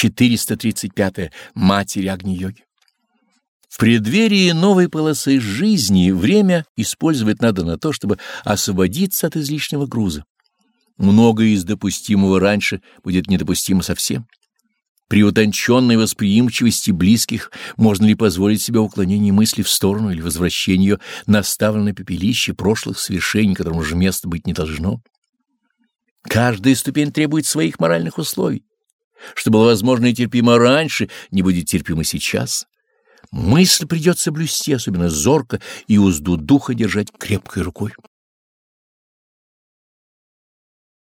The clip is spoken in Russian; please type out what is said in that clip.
435. -е. Матери Агни-йоги. В преддверии новой полосы жизни время использовать надо на то, чтобы освободиться от излишнего груза. Многое из допустимого раньше будет недопустимо совсем. При утонченной восприимчивости близких можно ли позволить себе уклонение мысли в сторону или возвращение ее на оставленное пепелище прошлых свершений, которому же место быть не должно? Каждая ступень требует своих моральных условий. Что было возможно и терпимо раньше, не будет терпимо сейчас. Мысль придется блюсти, особенно зорко, и узду духа держать крепкой рукой.